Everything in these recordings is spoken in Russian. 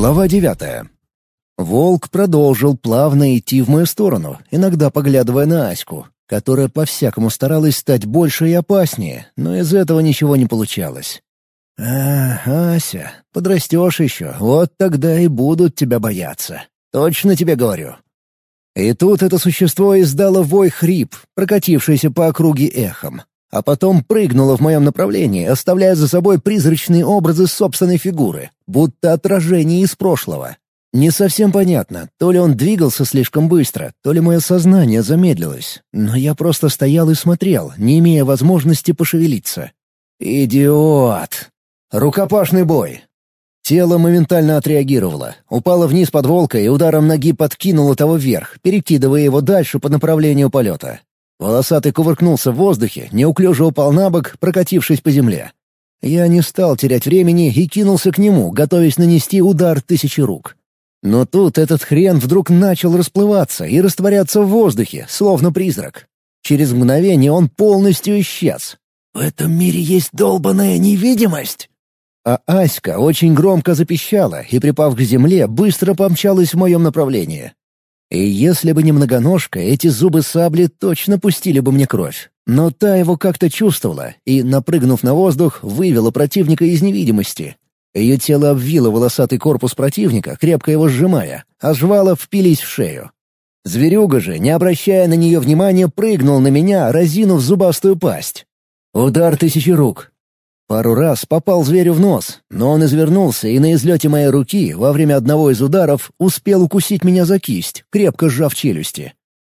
Глава девятая. Волк продолжил плавно идти в мою сторону, иногда поглядывая на Аську, которая по-всякому старалась стать больше и опаснее, но из этого ничего не получалось. «А, Ася, подрастешь еще, вот тогда и будут тебя бояться. Точно тебе говорю». И тут это существо издало вой хрип, прокатившийся по округе эхом а потом прыгнула в моем направлении, оставляя за собой призрачные образы собственной фигуры, будто отражение из прошлого. Не совсем понятно, то ли он двигался слишком быстро, то ли мое сознание замедлилось, но я просто стоял и смотрел, не имея возможности пошевелиться. «Идиот!» Рукопашный бой. Тело моментально отреагировало, упало вниз под волка и ударом ноги подкинуло того вверх, перекидывая его дальше по направлению полета. Волосатый кувыркнулся в воздухе, неуклюже упал на бок, прокатившись по земле. Я не стал терять времени и кинулся к нему, готовясь нанести удар тысячи рук. Но тут этот хрен вдруг начал расплываться и растворяться в воздухе, словно призрак. Через мгновение он полностью исчез. «В этом мире есть долбаная невидимость!» А Аська очень громко запищала и, припав к земле, быстро помчалась в моем направлении. И если бы не многоножка, эти зубы сабли точно пустили бы мне кровь. Но та его как-то чувствовала и, напрыгнув на воздух, вывела противника из невидимости. Ее тело обвило волосатый корпус противника, крепко его сжимая, а жвала впились в шею. Зверюга же, не обращая на нее внимания, прыгнул на меня, разинув зубастую пасть. Удар тысячи рук. Пару раз попал зверю в нос, но он извернулся и на излете моей руки во время одного из ударов успел укусить меня за кисть, крепко сжав челюсти.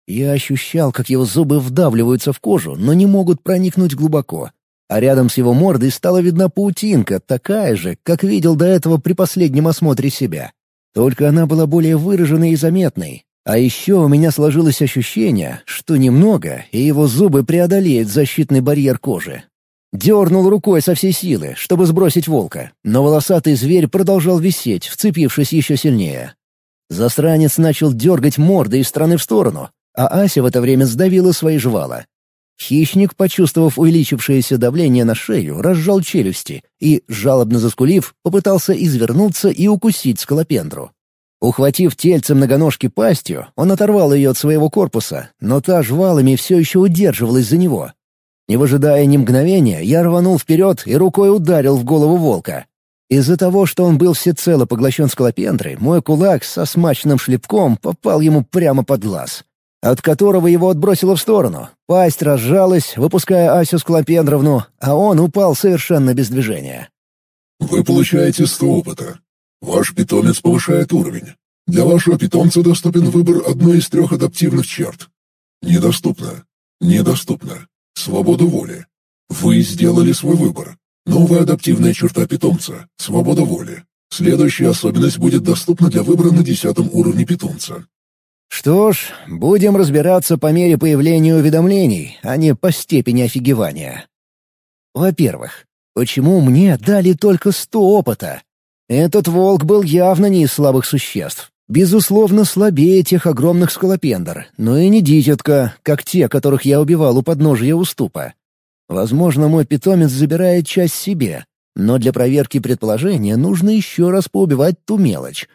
Я ощущал, как его зубы вдавливаются в кожу, но не могут проникнуть глубоко. А рядом с его мордой стала видна паутинка, такая же, как видел до этого при последнем осмотре себя. Только она была более выраженной и заметной. А еще у меня сложилось ощущение, что немного, и его зубы преодолеют защитный барьер кожи, Дернул рукой со всей силы, чтобы сбросить волка, но волосатый зверь продолжал висеть, вцепившись еще сильнее. Застранец начал дергать мордой из стороны в сторону, а Ася в это время сдавила свои жвала. Хищник, почувствовав увеличившееся давление на шею, разжал челюсти и, жалобно заскулив, попытался извернуться и укусить скалопендру. Ухватив тельце многоножки пастью, он оторвал ее от своего корпуса, но та жвалами все еще удерживалась за него, не выжидая ни мгновения, я рванул вперед и рукой ударил в голову волка. Из-за того, что он был всецело поглощен скалопендрой, мой кулак со смачным шлепком попал ему прямо под глаз, от которого его отбросило в сторону. Пасть разжалась, выпуская Асю Скалопендровну, а он упал совершенно без движения. «Вы получаете 100 опыта. Ваш питомец повышает уровень. Для вашего питомца доступен выбор одной из трех адаптивных черт. Недоступно. Недоступно. Свобода воли. Вы сделали свой выбор. Новая адаптивная черта питомца – свобода воли. Следующая особенность будет доступна для выбора на десятом уровне питомца. Что ж, будем разбираться по мере появления уведомлений, а не по степени офигевания. Во-первых, почему мне дали только сто опыта? Этот волк был явно не из слабых существ. Безусловно, слабее тех огромных скалопендр, но и не дитятка, как те, которых я убивал у подножия уступа. Возможно, мой питомец забирает часть себе, но для проверки предположения нужно еще раз поубивать ту мелочь.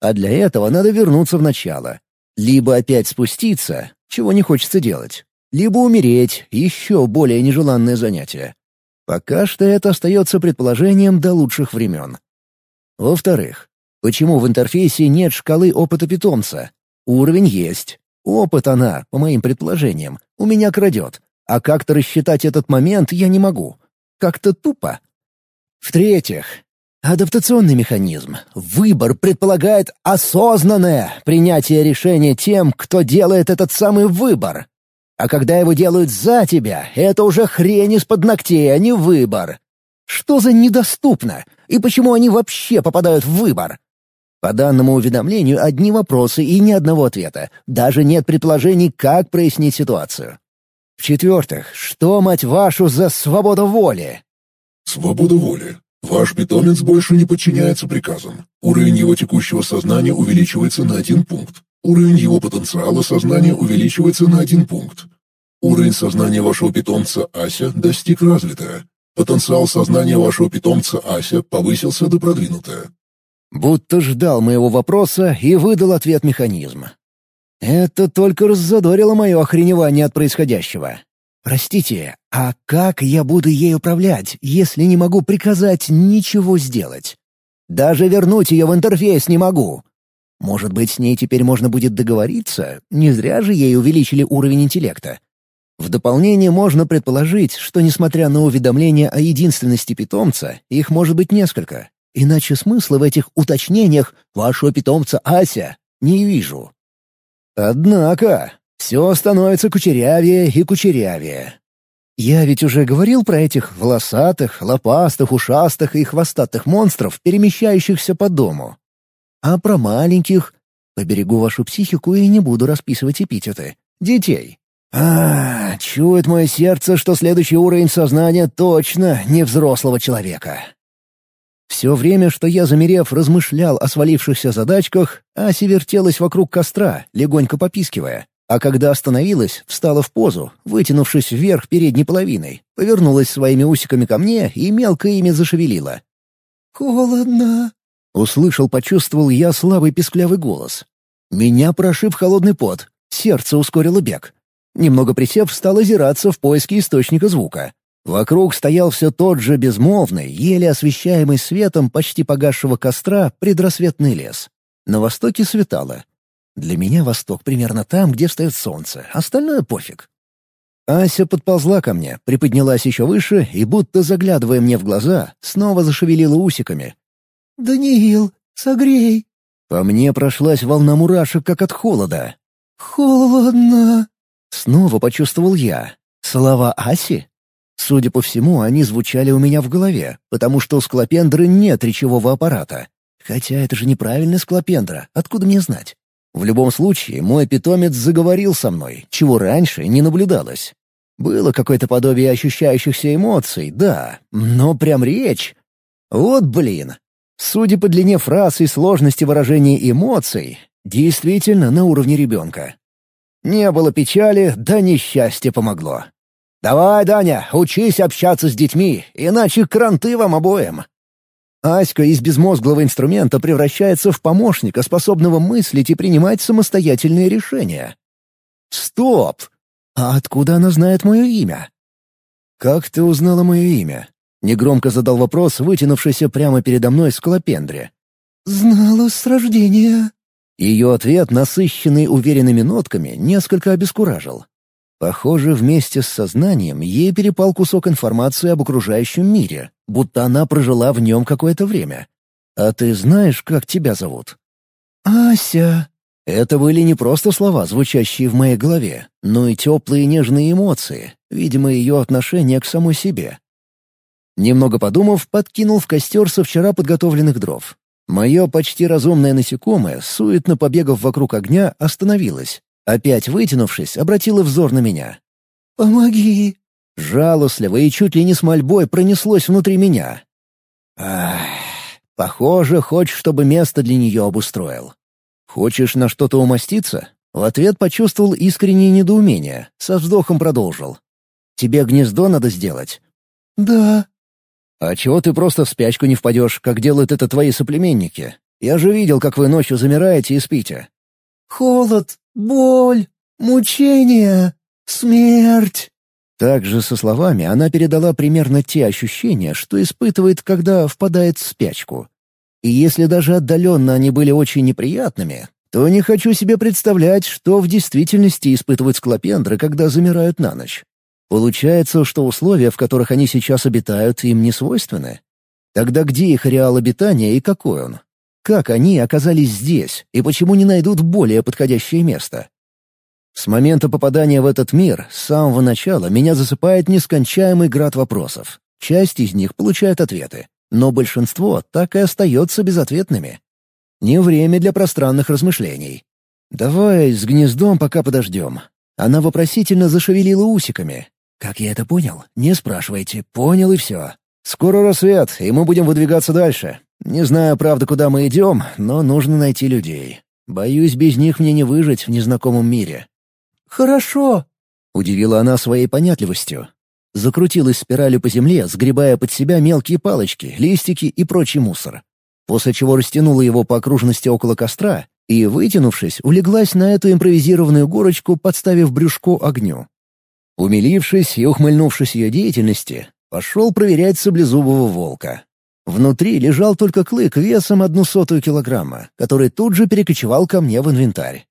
А для этого надо вернуться в начало. Либо опять спуститься, чего не хочется делать, либо умереть, еще более нежеланное занятие. Пока что это остается предположением до лучших времен. Во-вторых, Почему в интерфейсе нет шкалы опыта питомца? Уровень есть. Опыт она, по моим предположениям, у меня крадет. А как-то рассчитать этот момент я не могу. Как-то тупо. В-третьих, адаптационный механизм. Выбор предполагает осознанное принятие решения тем, кто делает этот самый выбор. А когда его делают за тебя, это уже хрень из-под ногтей, а не выбор. Что за недоступно? И почему они вообще попадают в выбор? По данному уведомлению одни вопросы и ни одного ответа. Даже нет предположений, как прояснить ситуацию. В-четвертых, что, мать вашу, за свобода воли? Свобода воли. Ваш питомец больше не подчиняется приказам. Уровень его текущего сознания увеличивается на один пункт. Уровень его потенциала сознания увеличивается на один пункт. Уровень сознания вашего питомца Ася достиг развитого. Потенциал сознания вашего питомца Ася повысился до продвинутого. Будто ждал моего вопроса и выдал ответ механизм. Это только раззадорило мое охреневание от происходящего. «Простите, а как я буду ей управлять, если не могу приказать ничего сделать? Даже вернуть ее в интерфейс не могу. Может быть, с ней теперь можно будет договориться? Не зря же ей увеличили уровень интеллекта. В дополнение можно предположить, что, несмотря на уведомления о единственности питомца, их может быть несколько. Иначе смысла в этих уточнениях «вашего питомца Ася» не вижу. Однако, все становится кучерявее и кучерявее. Я ведь уже говорил про этих волосатых, лопастых, ушастых и хвостатых монстров, перемещающихся по дому. А про маленьких... Поберегу вашу психику и не буду расписывать эпитеты. Детей. А, чует мое сердце, что следующий уровень сознания точно не взрослого человека. Все время, что я, замерев, размышлял о свалившихся задачках, Ася вертелась вокруг костра, легонько попискивая. А когда остановилась, встала в позу, вытянувшись вверх передней половиной, повернулась своими усиками ко мне и мелко ими зашевелила. «Холодно», — услышал, почувствовал я слабый писклявый голос. Меня прошиб холодный пот, сердце ускорило бег. Немного присев, стал озираться в поиске источника звука. Вокруг стоял все тот же безмолвный, еле освещаемый светом почти погасшего костра предрассветный лес. На востоке светало, для меня восток примерно там, где встает солнце, остальное пофиг. Ася подползла ко мне, приподнялась еще выше и, будто заглядывая мне в глаза, снова зашевелила усиками. «Даниил, согрей!» По мне прошлась волна мурашек, как от холода. «Холодно!» Снова почувствовал я. Слова Аси? Судя по всему, они звучали у меня в голове, потому что у склопендры нет речевого аппарата. Хотя это же неправильная склопендра, откуда мне знать? В любом случае, мой питомец заговорил со мной, чего раньше не наблюдалось. Было какое-то подобие ощущающихся эмоций, да, но прям речь. Вот блин. Судя по длине фраз и сложности выражения эмоций, действительно на уровне ребенка. Не было печали, да несчастье помогло. «Давай, Даня, учись общаться с детьми, иначе кранты вам обоим». Аська из безмозглого инструмента превращается в помощника, способного мыслить и принимать самостоятельные решения. Стоп! А откуда она знает мое имя? «Как ты узнала мое имя?» — негромко задал вопрос, вытянувшийся прямо передо мной скалопендре. «Знала с рождения». Ее ответ, насыщенный уверенными нотками, несколько обескуражил. Похоже, вместе с сознанием ей перепал кусок информации об окружающем мире, будто она прожила в нем какое-то время. «А ты знаешь, как тебя зовут?» «Ася». Это были не просто слова, звучащие в моей голове, но и теплые нежные эмоции, видимо, ее отношение к самой себе. Немного подумав, подкинул в костер со вчера подготовленных дров. Мое почти разумное насекомое, суетно побегав вокруг огня, остановилось, Опять вытянувшись, обратила взор на меня. «Помоги!» Жалостливо и чуть ли не с мольбой пронеслось внутри меня. Ах, похоже, хочешь, чтобы место для нее обустроил. Хочешь на что-то умоститься? В ответ почувствовал искреннее недоумение, со вздохом продолжил. «Тебе гнездо надо сделать?» «Да». «А чего ты просто в спячку не впадешь, как делают это твои соплеменники? Я же видел, как вы ночью замираете и спите». «Холод, Боль, мучение, смерть. Также со словами она передала примерно те ощущения, что испытывает, когда впадает в спячку. И если даже отдаленно они были очень неприятными, то не хочу себе представлять, что в действительности испытывают склопендры, когда замирают на ночь. Получается, что условия, в которых они сейчас обитают, им не свойственны. Тогда где их реал обитания и какой он? Как они оказались здесь и почему не найдут более подходящее место? С момента попадания в этот мир, с самого начала, меня засыпает нескончаемый град вопросов. Часть из них получает ответы, но большинство так и остается безответными. Не время для пространных размышлений. «Давай с гнездом пока подождем». Она вопросительно зашевелила усиками. «Как я это понял? Не спрашивайте. Понял и все. Скоро рассвет, и мы будем выдвигаться дальше. Не знаю, правда, куда мы идем, но нужно найти людей. Боюсь, без них мне не выжить в незнакомом мире». «Хорошо», — удивила она своей понятливостью. Закрутилась спиралью по земле, сгребая под себя мелкие палочки, листики и прочий мусор. после чего растянула его по окружности около костра и, вытянувшись, улеглась на эту импровизированную горочку, подставив брюшко огню. Умилившись и ухмыльнувшись ее деятельности, пошел проверять саблезубого волка. Внутри лежал только клык весом одну сотую килограмма, который тут же перекочевал ко мне в инвентарь.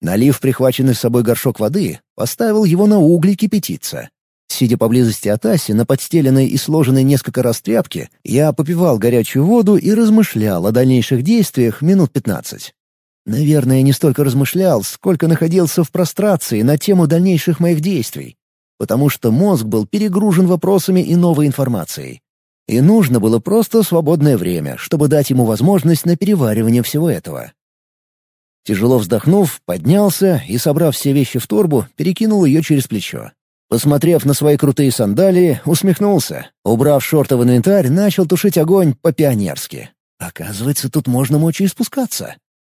Налив прихваченный с собой горшок воды, поставил его на угли кипятиться. Сидя поблизости от Аси на подстеленной и сложенной несколько раз тряпке, я попивал горячую воду и размышлял о дальнейших действиях минут пятнадцать. Наверное, не столько размышлял, сколько находился в прострации на тему дальнейших моих действий, потому что мозг был перегружен вопросами и новой информацией. И нужно было просто свободное время, чтобы дать ему возможность на переваривание всего этого. Тяжело вздохнув, поднялся и, собрав все вещи в торбу, перекинул ее через плечо. Посмотрев на свои крутые сандалии, усмехнулся. Убрав шорты в инвентарь, начал тушить огонь по-пионерски. Оказывается, тут можно мочи спускаться.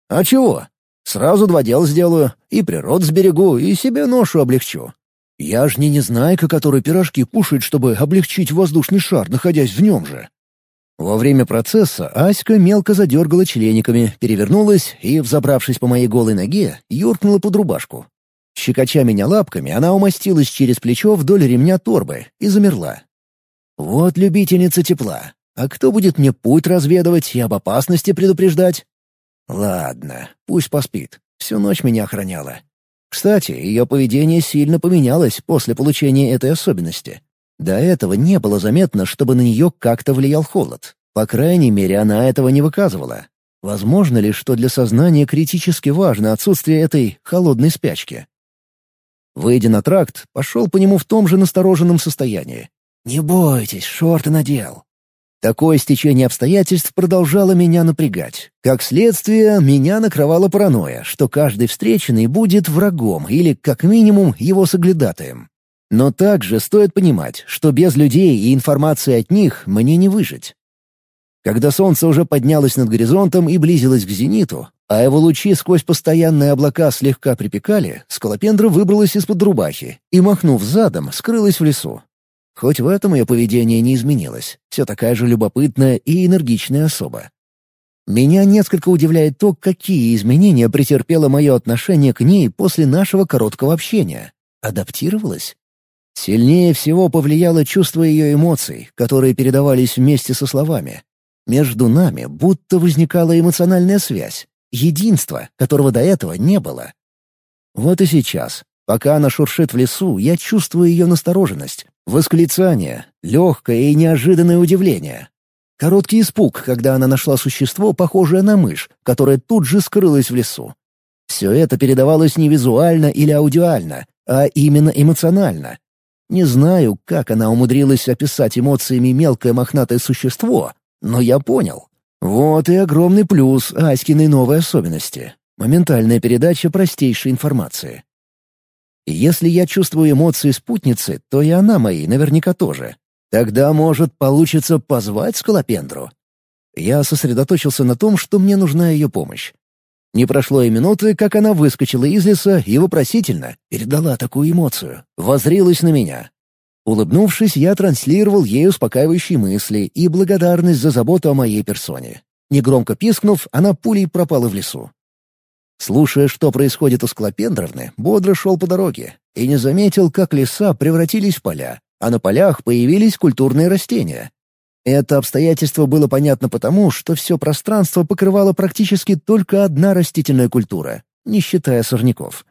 А чего? Сразу два дела сделаю, и природу сберегу, и себе ношу облегчу. Я ж не незнайка, который пирожки кушает, чтобы облегчить воздушный шар, находясь в нем же. Во время процесса Аська мелко задергала члениками, перевернулась и, взобравшись по моей голой ноге, юркнула под рубашку. Щекоча меня лапками, она умостилась через плечо вдоль ремня торбы и замерла. Вот любительница тепла. А кто будет мне путь разведывать и об опасности предупреждать? Ладно, пусть поспит. Всю ночь меня охраняла. Кстати, ее поведение сильно поменялось после получения этой особенности. До этого не было заметно, чтобы на нее как-то влиял холод. По крайней мере, она этого не выказывала. Возможно ли, что для сознания критически важно отсутствие этой холодной спячки? Выйдя на тракт, пошел по нему в том же настороженном состоянии. «Не бойтесь, шорты надел. Такое стечение обстоятельств продолжало меня напрягать. Как следствие, меня накрывала паранойя, что каждый встреченный будет врагом или, как минимум, его соглядатаем. Но также стоит понимать, что без людей и информации от них мне не выжить. Когда солнце уже поднялось над горизонтом и близилось к зениту, а его лучи сквозь постоянные облака слегка припекали, скалопендра выбралась из-под рубахи и, махнув задом, скрылась в лесу. Хоть в этом ее поведение не изменилось, все такая же любопытная и энергичная особа. Меня несколько удивляет то, какие изменения претерпело мое отношение к ней после нашего короткого общения. Адаптировалась? Сильнее всего повлияло чувство ее эмоций, которые передавались вместе со словами. Между нами будто возникала эмоциональная связь, единство, которого до этого не было. Вот и сейчас, пока она шуршит в лесу, я чувствую ее настороженность, Восклицание, легкое и неожиданное удивление. Короткий испуг, когда она нашла существо, похожее на мышь, которое тут же скрылось в лесу. Все это передавалось не визуально или аудиально, а именно эмоционально. Не знаю, как она умудрилась описать эмоциями мелкое мохнатое существо, но я понял. Вот и огромный плюс Аськиной новой особенности. Моментальная передача простейшей информации. Если я чувствую эмоции спутницы, то и она мои наверняка тоже. Тогда, может, получится позвать Скалопендру? Я сосредоточился на том, что мне нужна ее помощь. Не прошло и минуты, как она выскочила из леса и вопросительно передала такую эмоцию, возрилась на меня. Улыбнувшись, я транслировал ей успокаивающие мысли и благодарность за заботу о моей персоне. Негромко пискнув, она пулей пропала в лесу. Слушая, что происходит у Склопендровны, бодро шел по дороге и не заметил, как леса превратились в поля, а на полях появились культурные растения. Это обстоятельство было понятно потому, что все пространство покрывало практически только одна растительная культура, не считая сорняков.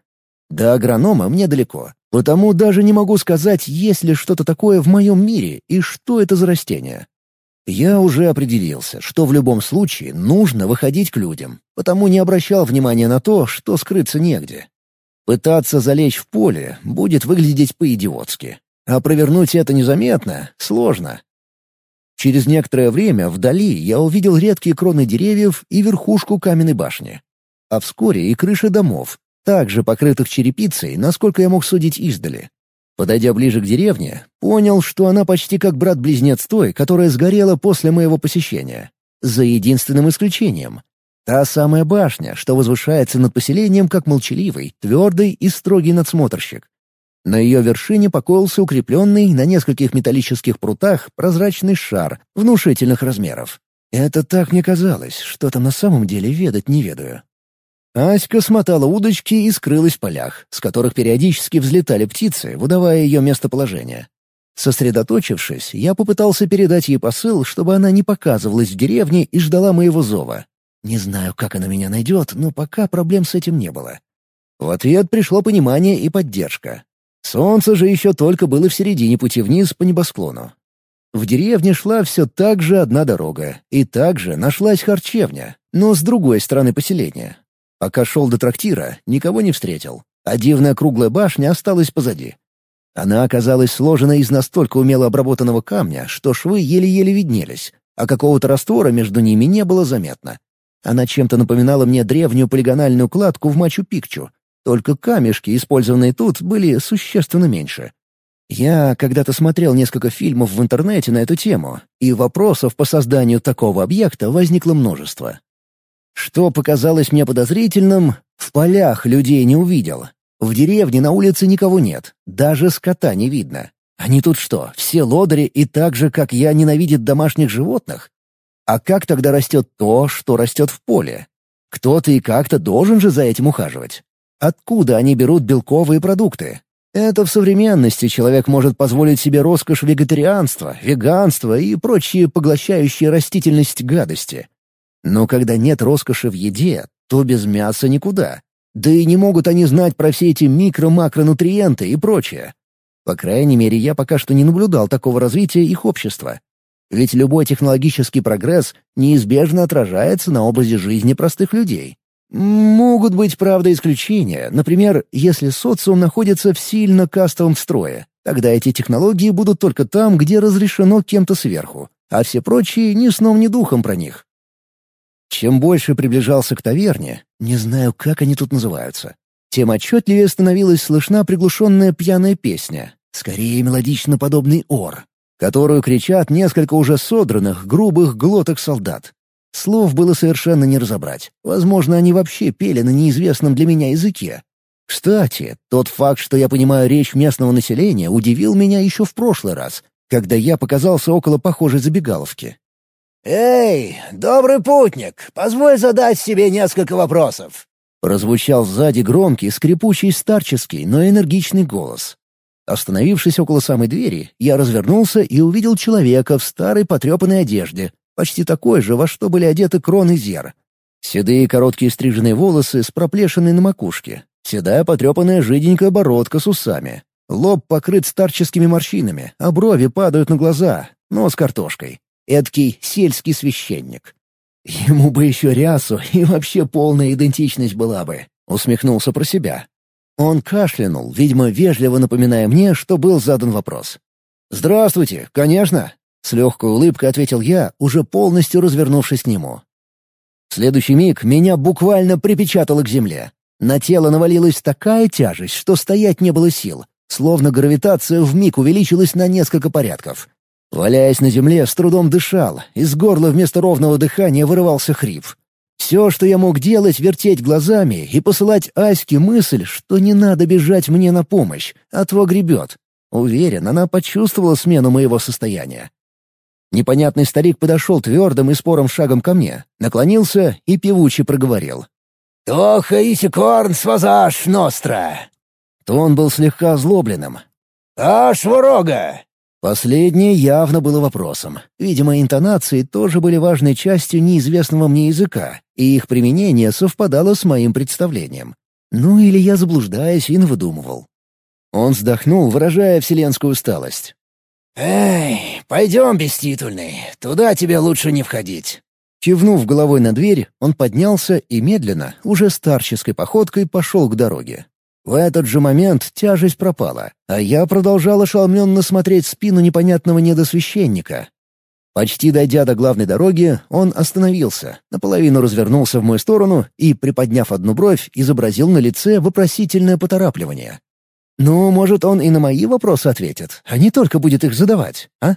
До агронома мне далеко, потому даже не могу сказать, есть ли что-то такое в моем мире и что это за растение. Я уже определился, что в любом случае нужно выходить к людям, потому не обращал внимания на то, что скрыться негде. Пытаться залечь в поле будет выглядеть по-идиотски, а провернуть это незаметно сложно. Через некоторое время вдали я увидел редкие кроны деревьев и верхушку каменной башни. А вскоре и крыши домов, также покрытых черепицей, насколько я мог судить издали. Подойдя ближе к деревне, понял, что она почти как брат-близнец той, которая сгорела после моего посещения. За единственным исключением. Та самая башня, что возвышается над поселением как молчаливый, твердый и строгий надсмотрщик. На ее вершине покоился укрепленный на нескольких металлических прутах прозрачный шар внушительных размеров. Это так мне казалось, что там на самом деле ведать не ведаю. Аська смотала удочки и скрылась в полях, с которых периодически взлетали птицы, выдавая ее местоположение. Сосредоточившись, я попытался передать ей посыл, чтобы она не показывалась в деревне и ждала моего зова. Не знаю, как она меня найдет, но пока проблем с этим не было. В ответ пришло понимание и поддержка. Солнце же еще только было в середине пути вниз по небосклону. В деревне шла все так же одна дорога, и также нашлась харчевня, но с другой стороны поселения. Пока шел до трактира, никого не встретил, а дивная круглая башня осталась позади. Она оказалась сложена из настолько умело обработанного камня, что швы еле-еле виднелись, а какого-то раствора между ними не было заметно. Она чем-то напоминала мне древнюю полигональную кладку в Мачу-Пикчу, только камешки, использованные тут, были существенно меньше. Я когда-то смотрел несколько фильмов в интернете на эту тему, и вопросов по созданию такого объекта возникло множество. Что показалось мне подозрительным, в полях людей не увидел. В деревне на улице никого нет, даже скота не видно. Они тут что, все лодыри и так же, как я, ненавидят домашних животных? А как тогда растет то, что растет в поле? Кто-то и как-то должен же за этим ухаживать. Откуда они берут белковые продукты? Это в современности человек может позволить себе роскошь вегетарианства, веганства и прочие поглощающие растительность гадости. Но когда нет роскоши в еде, то без мяса никуда. Да и не могут они знать про все эти микро-макронутриенты и прочее. По крайней мере, я пока что не наблюдал такого развития их общества. Ведь любой технологический прогресс неизбежно отражается на образе жизни простых людей. Могут быть, правда, исключения. Например, если социум находится в сильно кастовом строе. Тогда эти технологии будут только там, где разрешено кем-то сверху, а все прочие ни сном, ни духом про них. Чем больше приближался к таверне, не знаю, как они тут называются, тем отчетливее становилась слышна приглушенная пьяная песня, скорее мелодично подобный ор, которую кричат несколько уже содранных, грубых глоток солдат. Слов было совершенно не разобрать. Возможно, они вообще пели на неизвестном для меня языке. Кстати, тот факт, что я понимаю речь местного населения, удивил меня еще в прошлый раз, когда я показался около похожей забегаловки. «Эй, добрый путник, позволь задать себе несколько вопросов!» Прозвучал сзади громкий, скрипучий, старческий, но энергичный голос. Остановившись около самой двери, я развернулся и увидел человека в старой потрепанной одежде, почти такой же, во что были одеты кроны зер. Седые короткие стриженные волосы с проплешиной на макушке, седая потрепанная жиденькая бородка с усами. Лоб покрыт старческими морщинами, а брови падают на глаза, нос картошкой. Эдкий сельский священник. Ему бы еще рясу, и вообще полная идентичность была бы, усмехнулся про себя. Он кашлянул, видимо, вежливо напоминая мне, что был задан вопрос. «Здравствуйте, конечно!» С легкой улыбкой ответил я, уже полностью развернувшись к нему. В следующий миг меня буквально припечатало к земле. На тело навалилась такая тяжесть, что стоять не было сил, словно гравитация вмиг увеличилась на несколько порядков. Валяясь на земле, с трудом дышал, из горла вместо ровного дыхания вырывался хрип. Все, что я мог делать, вертеть глазами и посылать Аське мысль, что не надо бежать мне на помощь, а то гребет. Уверен, она почувствовала смену моего состояния. Непонятный старик подошел твердым и спорым шагом ко мне, наклонился и певуче проговорил. «Тоха исикорн свазаш ностра!» Тон был слегка озлобленным. «Аш ворога!» Последнее явно было вопросом. Видимо, интонации тоже были важной частью неизвестного мне языка, и их применение совпадало с моим представлением. Ну или я заблуждаясь и выдумывал. Он вздохнул, выражая вселенскую усталость. «Эй, пойдем, беститульный, туда тебе лучше не входить». Кивнув головой на дверь, он поднялся и медленно, уже старческой походкой, пошел к дороге. В этот же момент тяжесть пропала, а я продолжал ошеломленно смотреть спину непонятного недосвященника. Почти дойдя до главной дороги, он остановился, наполовину развернулся в мою сторону и, приподняв одну бровь, изобразил на лице вопросительное поторапливание. «Ну, может, он и на мои вопросы ответит, а не только будет их задавать, а?»